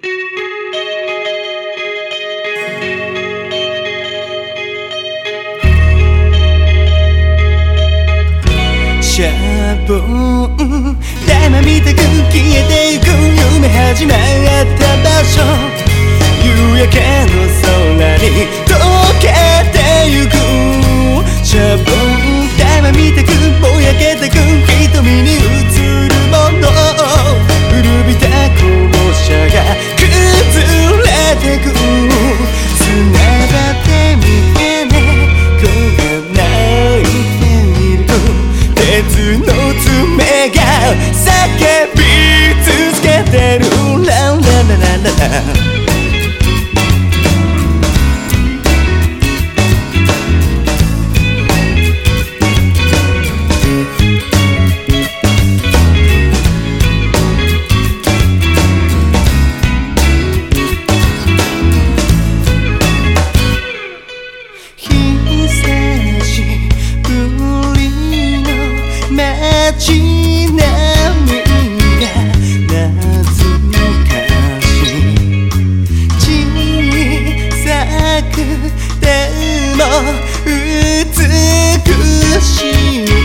シャボン玉みたく消えてゆく夢始まった場所。夕焼けの空に叫び続けてる。ランラララララ久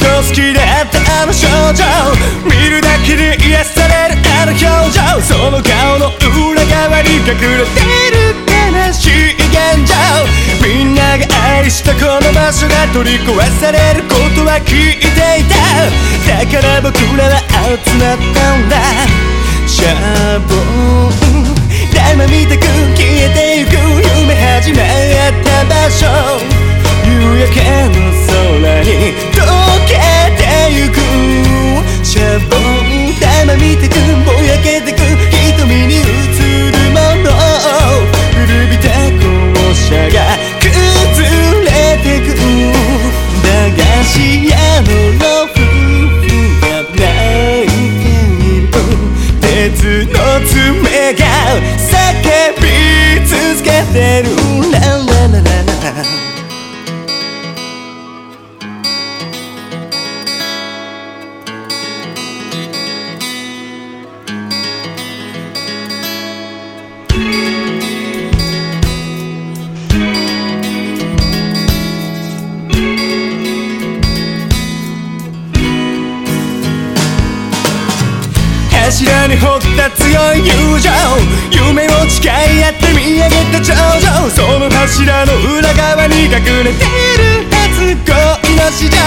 と好きだったあの少女見るだけで癒されるあの表情その顔の裏側に隠れてる悲しい現状みんなが愛したこの場所が取り壊されることは聞いていただから僕らは集まったんだ。シャボン。玉みたく消えてゆく夢柱に掘った強い友情夢を誓い合って見上げた頂上その柱の裏側に隠れている初恋の市場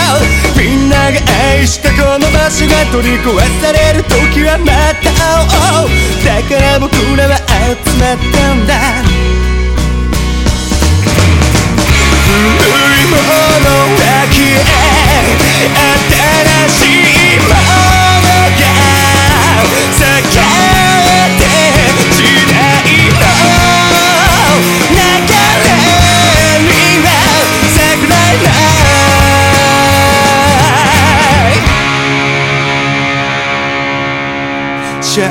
みんなが愛したこの場所が取り壊される時はまた会おうだから僕らは集まっシャ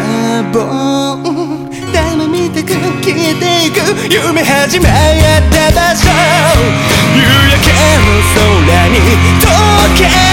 ボン玉みたく消えていく。夢始まった場所夕焼けの空に溶ける